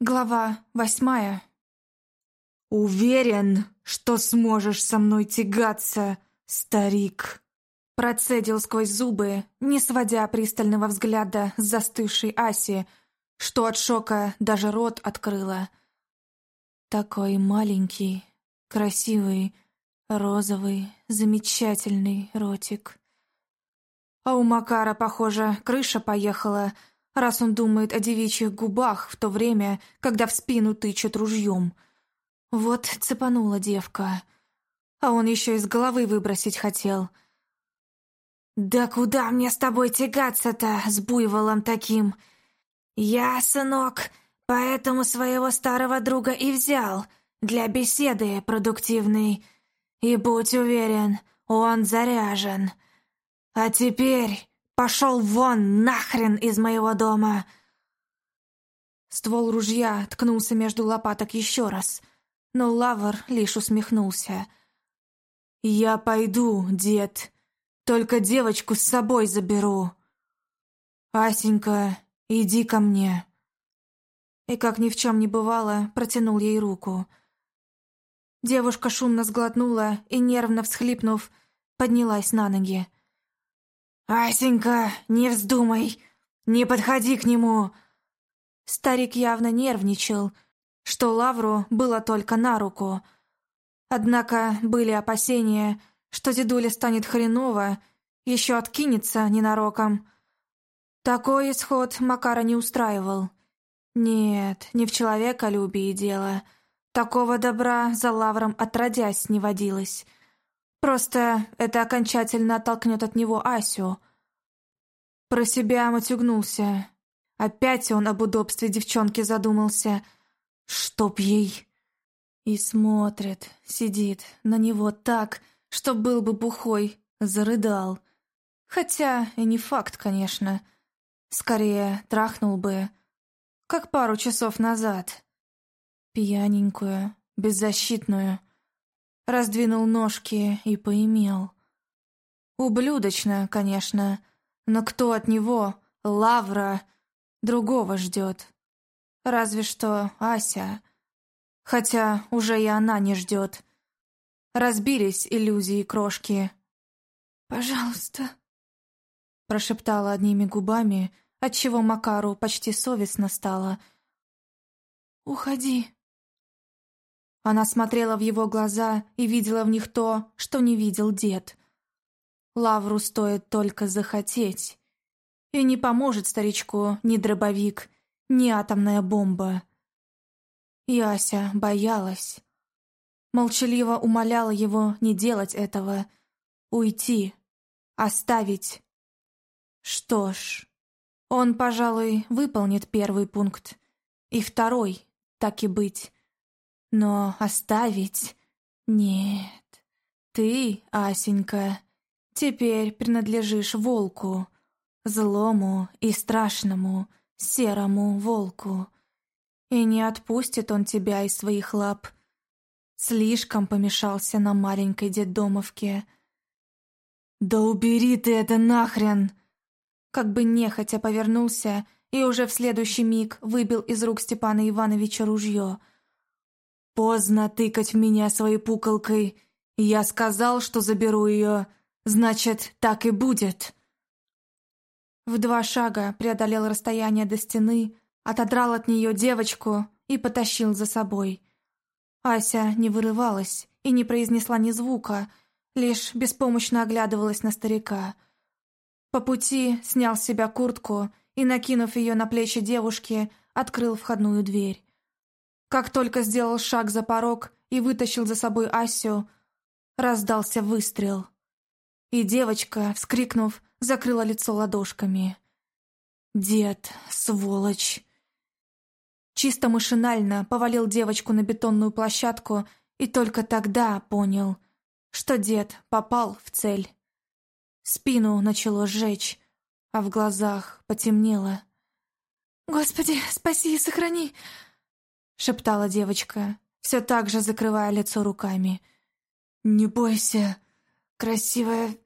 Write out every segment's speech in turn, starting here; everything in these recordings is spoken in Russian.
Глава восьмая. «Уверен, что сможешь со мной тягаться, старик!» Процедил сквозь зубы, не сводя пристального взгляда с застывшей Аси, что от шока даже рот открыла. Такой маленький, красивый, розовый, замечательный ротик. А у Макара, похоже, крыша поехала — раз он думает о девичьих губах в то время, когда в спину тычет ружьем. Вот цепанула девка. А он еще из головы выбросить хотел. «Да куда мне с тобой тягаться-то, с буйволом таким? Я, сынок, поэтому своего старого друга и взял для беседы продуктивной. И будь уверен, он заряжен. А теперь Пошел вон нахрен из моего дома!» Ствол ружья ткнулся между лопаток еще раз, но Лавр лишь усмехнулся. «Я пойду, дед, только девочку с собой заберу. Асенька, иди ко мне». И, как ни в чем не бывало, протянул ей руку. Девушка шумно сглотнула и, нервно всхлипнув, поднялась на ноги. «Асенька, не вздумай! Не подходи к нему!» Старик явно нервничал, что Лавру было только на руку. Однако были опасения, что дедуля станет хреново, еще откинется ненароком. Такой исход Макара не устраивал. Нет, не в человеколюбии дело. Такого добра за Лавром отродясь не водилось. Просто это окончательно оттолкнет от него Асю. Про себя матюгнулся. Опять он об удобстве девчонки задумался. Чтоб ей... И смотрит, сидит на него так, что был бы бухой, зарыдал. Хотя и не факт, конечно. Скорее, трахнул бы, как пару часов назад. Пьяненькую, беззащитную — раздвинул ножки и поимел. Ублюдочно, конечно, но кто от него, Лавра, другого ждет? Разве что Ася. Хотя уже и она не ждет. Разбились иллюзии крошки. «Пожалуйста», — прошептала одними губами, отчего Макару почти совестно стало. «Уходи». Она смотрела в его глаза и видела в них то, что не видел дед. Лавру стоит только захотеть. И не поможет старичку ни дробовик, ни атомная бомба. И Ася боялась. Молчаливо умоляла его не делать этого, уйти, оставить. Что ж, он, пожалуй, выполнит первый пункт, и второй, так и быть. Но оставить... Нет. Ты, Асенька, теперь принадлежишь волку, злому и страшному, серому волку. И не отпустит он тебя из своих лап. Слишком помешался на маленькой детдомовке. «Да убери ты это нахрен!» Как бы нехотя повернулся и уже в следующий миг выбил из рук Степана Ивановича ружье — «Поздно тыкать в меня своей пуколкой. Я сказал, что заберу ее. Значит, так и будет». В два шага преодолел расстояние до стены, отодрал от нее девочку и потащил за собой. Ася не вырывалась и не произнесла ни звука, лишь беспомощно оглядывалась на старика. По пути снял с себя куртку и, накинув ее на плечи девушки, открыл входную дверь. Как только сделал шаг за порог и вытащил за собой Асю, раздался выстрел. И девочка, вскрикнув, закрыла лицо ладошками. «Дед, сволочь!» Чисто машинально повалил девочку на бетонную площадку и только тогда понял, что дед попал в цель. Спину начало сжечь, а в глазах потемнело. «Господи, спаси и сохрани!» Шептала девочка, все так же закрывая лицо руками. «Не бойся, красивая,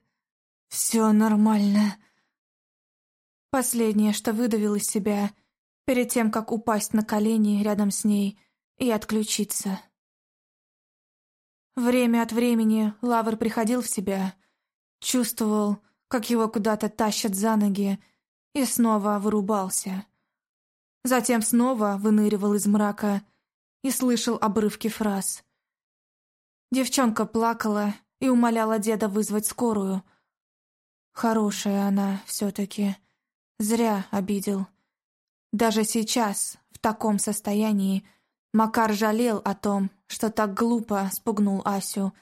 все нормально». Последнее, что выдавил из себя, перед тем, как упасть на колени рядом с ней и отключиться. Время от времени Лавр приходил в себя, чувствовал, как его куда-то тащат за ноги, и снова вырубался. Затем снова выныривал из мрака и слышал обрывки фраз. Девчонка плакала и умоляла деда вызвать скорую. Хорошая она все-таки. Зря обидел. Даже сейчас, в таком состоянии, Макар жалел о том, что так глупо спугнул Асю.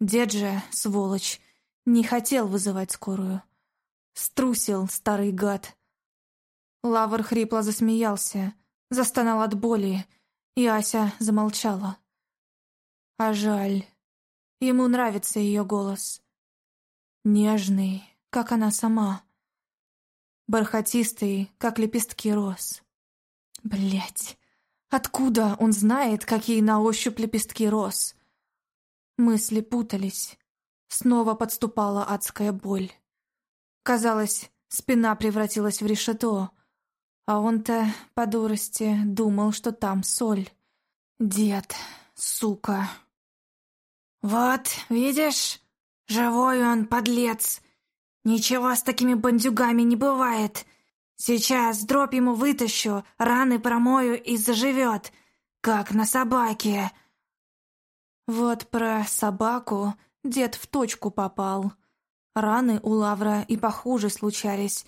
Дед же, сволочь, не хотел вызывать скорую. Струсил старый гад. Лавр хрипло засмеялся, застонал от боли, и Ася замолчала. А жаль. Ему нравится ее голос. Нежный, как она сама. Бархатистый, как лепестки роз. Блять. Откуда он знает, какие на ощупь лепестки роз? Мысли путались. Снова подступала адская боль. Казалось, спина превратилась в решето, а он-то, по дурости, думал, что там соль. Дед, сука. «Вот, видишь, живой он, подлец. Ничего с такими бандюгами не бывает. Сейчас дробь ему вытащу, раны промою и заживет, как на собаке. Вот про собаку дед в точку попал. Раны у Лавра и похуже случались.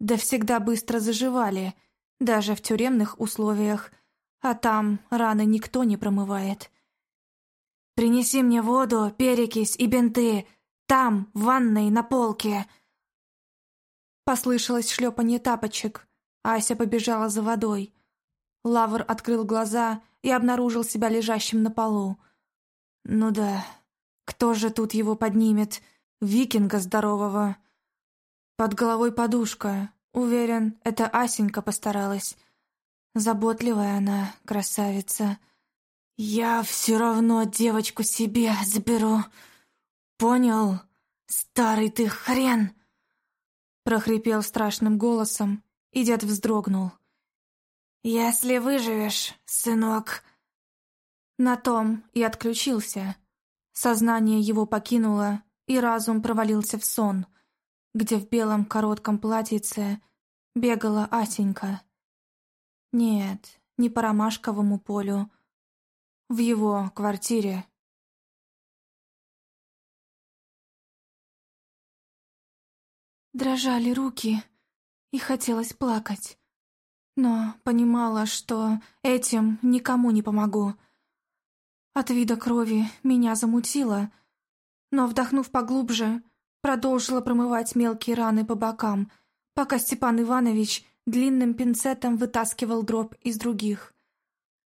Да всегда быстро заживали, даже в тюремных условиях, а там раны никто не промывает. «Принеси мне воду, перекись и бинты, там, в ванной, на полке», Послышалось шлепанье тапочек. Ася побежала за водой. Лавр открыл глаза и обнаружил себя лежащим на полу. Ну да, кто же тут его поднимет? Викинга здорового. Под головой подушка. Уверен, это Асенька постаралась. Заботливая она, красавица. Я все равно девочку себе заберу. Понял, старый ты хрен? прохрипел страшным голосом, и дед вздрогнул. «Если выживешь, сынок...» На том и отключился. Сознание его покинуло, и разум провалился в сон, где в белом коротком платьице бегала Асенька. Нет, не по ромашковому полю. В его квартире. Дрожали руки, и хотелось плакать. Но понимала, что этим никому не помогу. От вида крови меня замутило, но, вдохнув поглубже, продолжила промывать мелкие раны по бокам, пока Степан Иванович длинным пинцетом вытаскивал дробь из других.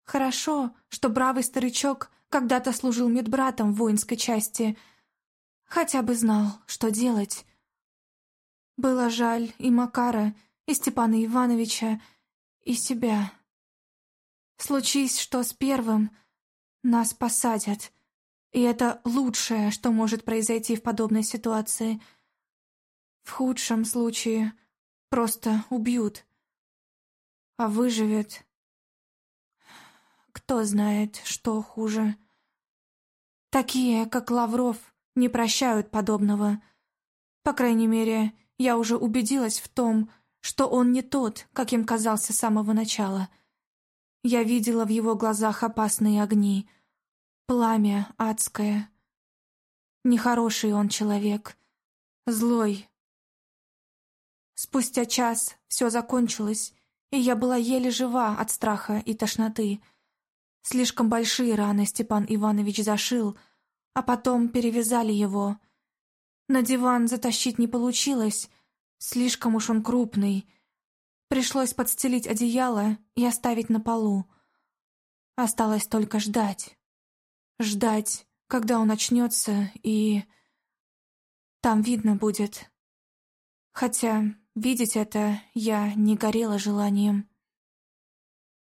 Хорошо, что бравый старичок когда-то служил медбратом в воинской части, хотя бы знал, что делать. Было жаль и Макара, и Степана Ивановича, и себя. Случись, что с первым, нас посадят. И это лучшее, что может произойти в подобной ситуации. В худшем случае просто убьют. А выживет... Кто знает, что хуже. Такие, как Лавров, не прощают подобного. По крайней мере, я уже убедилась в том, что он не тот, каким казался с самого начала. Я видела в его глазах опасные огни, пламя адское. Нехороший он человек, злой. Спустя час все закончилось, и я была еле жива от страха и тошноты. Слишком большие раны Степан Иванович зашил, а потом перевязали его — на диван затащить не получилось, слишком уж он крупный. Пришлось подстелить одеяло и оставить на полу. Осталось только ждать. Ждать, когда он очнется, и... Там видно будет. Хотя видеть это я не горела желанием.